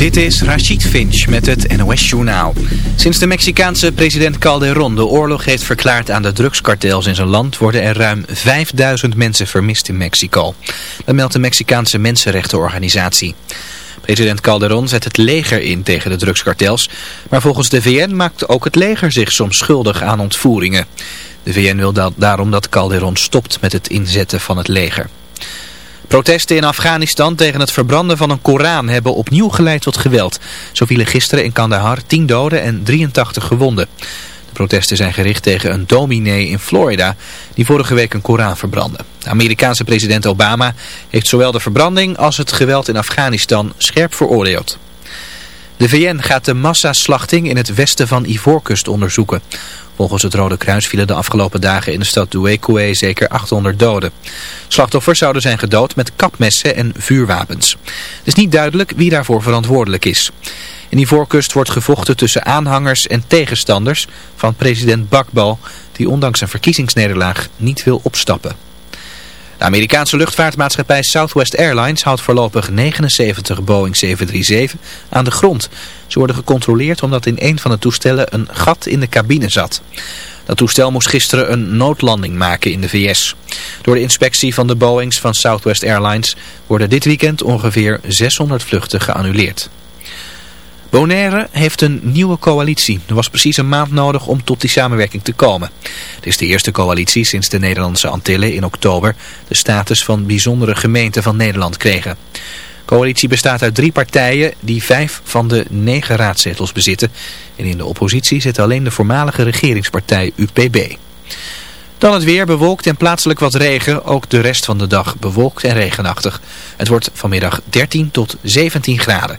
Dit is Rachid Finch met het NOS-journaal. Sinds de Mexicaanse president Calderon de oorlog heeft verklaard aan de drugskartels in zijn land... worden er ruim 5000 mensen vermist in Mexico. Dat meldt de Mexicaanse mensenrechtenorganisatie. President Calderon zet het leger in tegen de drugskartels... maar volgens de VN maakt ook het leger zich soms schuldig aan ontvoeringen. De VN wil daarom dat Calderon stopt met het inzetten van het leger. Protesten in Afghanistan tegen het verbranden van een Koran hebben opnieuw geleid tot geweld. Zo vielen gisteren in Kandahar 10 doden en 83 gewonden. De protesten zijn gericht tegen een dominee in Florida die vorige week een Koran verbrandde. De Amerikaanse president Obama heeft zowel de verbranding als het geweld in Afghanistan scherp veroordeeld. De VN gaat de massaslachting in het westen van Ivoorkust onderzoeken. Volgens het Rode Kruis vielen de afgelopen dagen in de stad Douekoué zeker 800 doden. Slachtoffers zouden zijn gedood met kapmessen en vuurwapens. Het is niet duidelijk wie daarvoor verantwoordelijk is. In die voorkust wordt gevochten tussen aanhangers en tegenstanders van president Bakbo, die ondanks een verkiezingsnederlaag niet wil opstappen. De Amerikaanse luchtvaartmaatschappij Southwest Airlines houdt voorlopig 79 Boeing 737 aan de grond. Ze worden gecontroleerd omdat in een van de toestellen een gat in de cabine zat. Dat toestel moest gisteren een noodlanding maken in de VS. Door de inspectie van de Boeings van Southwest Airlines worden dit weekend ongeveer 600 vluchten geannuleerd. Bonaire heeft een nieuwe coalitie. Er was precies een maand nodig om tot die samenwerking te komen. Het is de eerste coalitie sinds de Nederlandse Antillen in oktober de status van bijzondere gemeente van Nederland kregen. De coalitie bestaat uit drie partijen die vijf van de negen raadzetels bezitten. En in de oppositie zit alleen de voormalige regeringspartij UPB. Dan het weer, bewolkt en plaatselijk wat regen. Ook de rest van de dag bewolkt en regenachtig. Het wordt vanmiddag 13 tot 17 graden.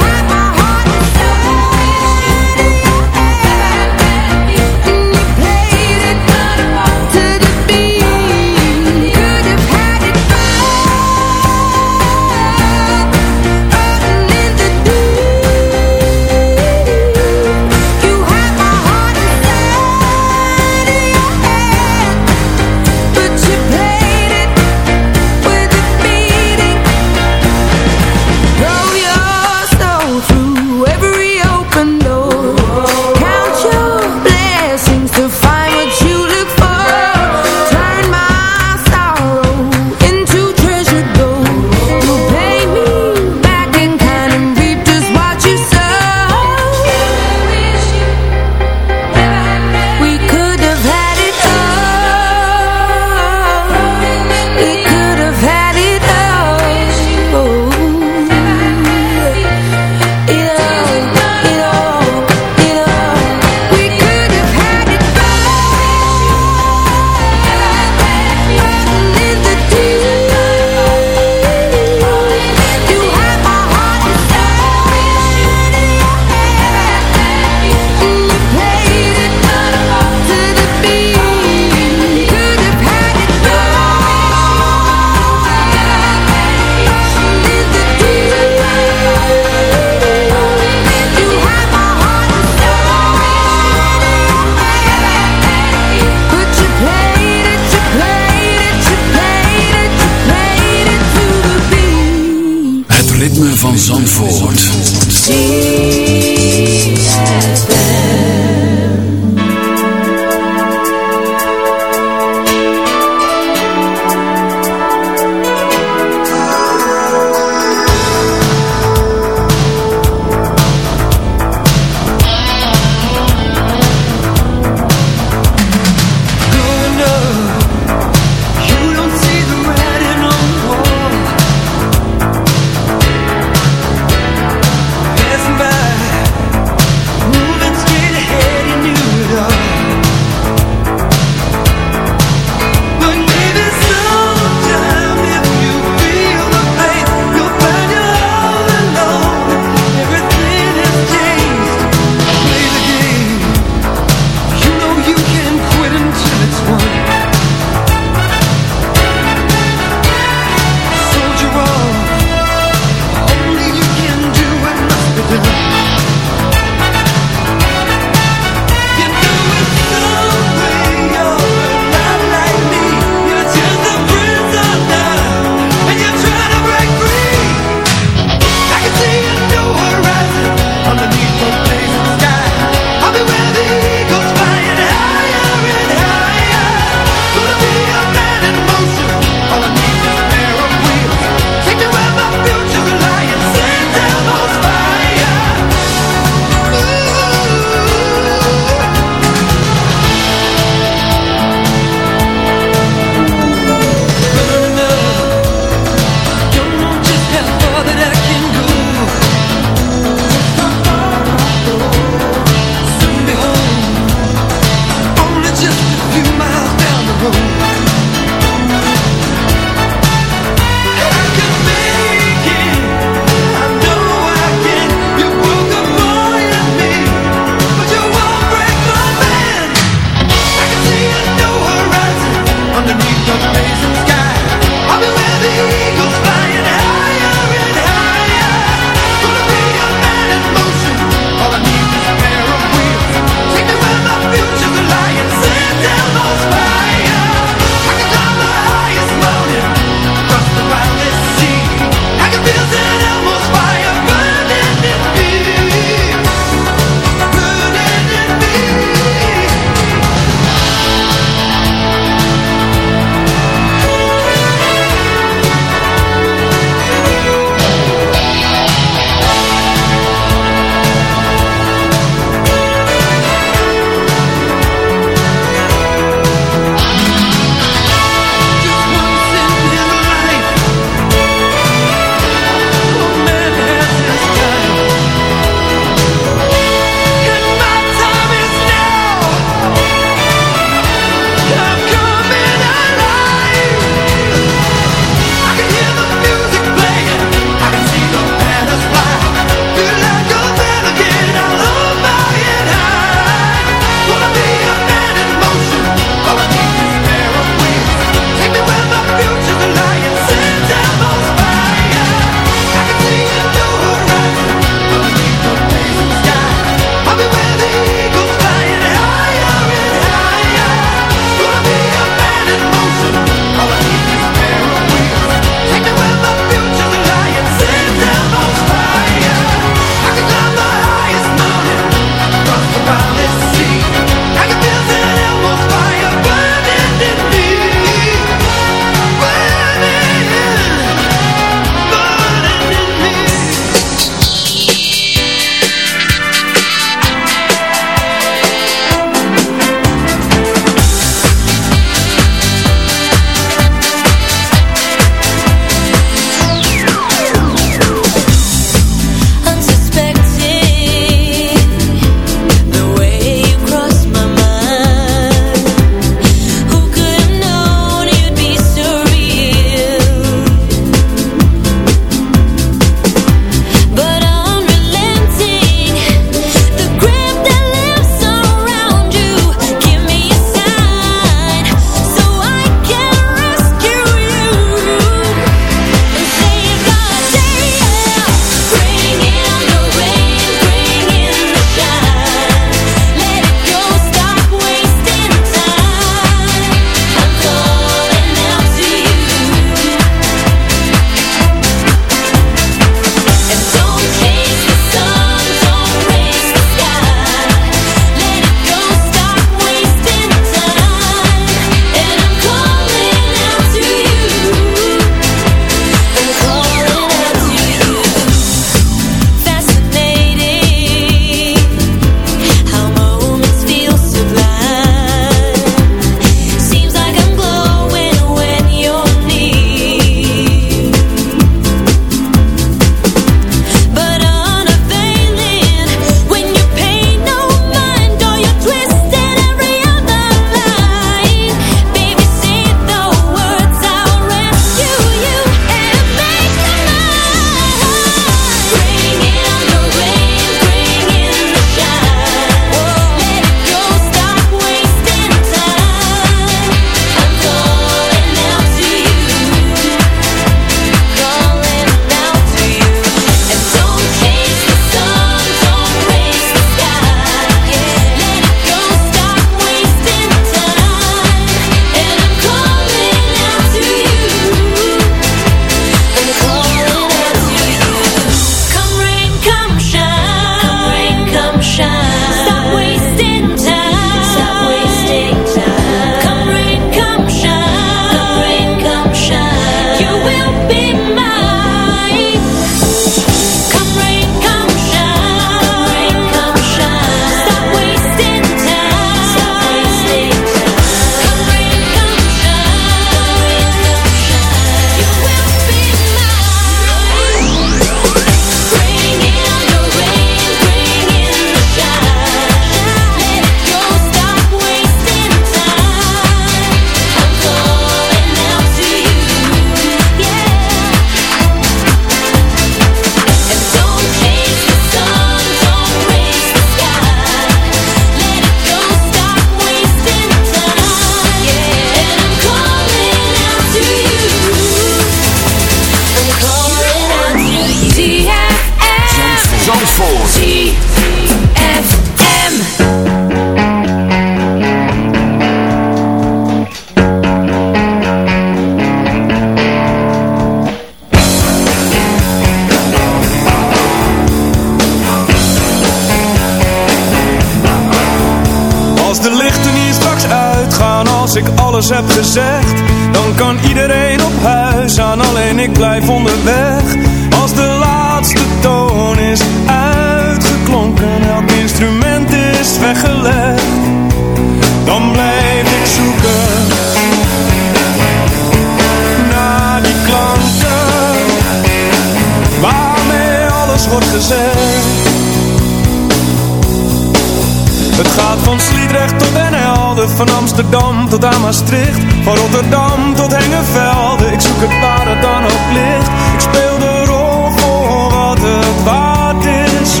Van Rotterdam tot Hengenvelde. Ik zoek het waar het dan ook ligt. Ik speel de rol voor wat het waard is.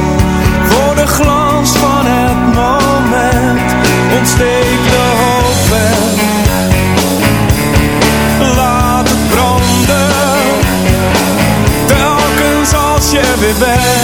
Voor de glans van het moment ontsteek de hoop en laat het branden. Telkens als je weer bent.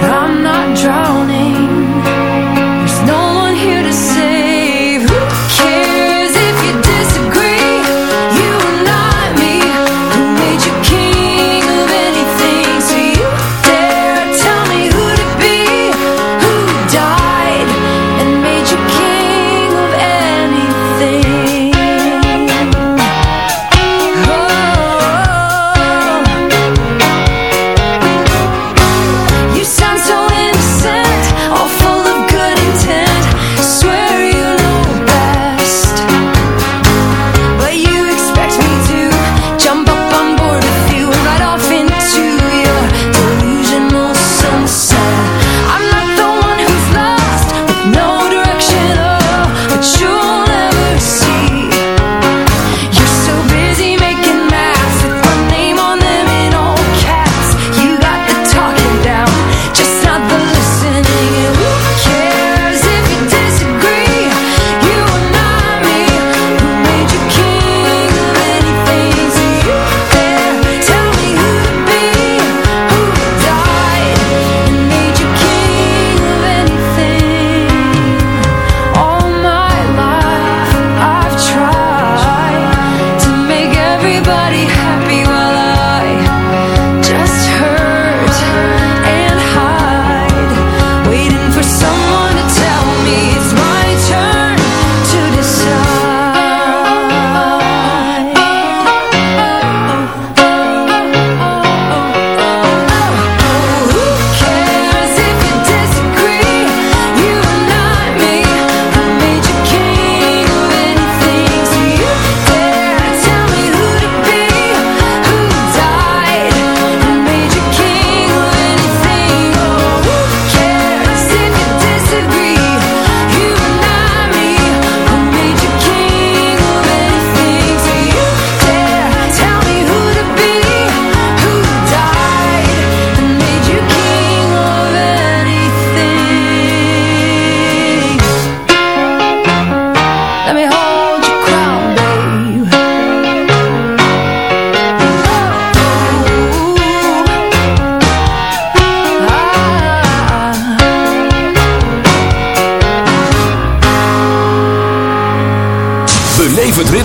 but I'm not drowning.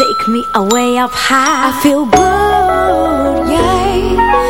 Take me away up high. I feel good, yeah,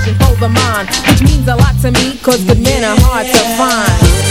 Which means a lot to me, cause good men are hard to find.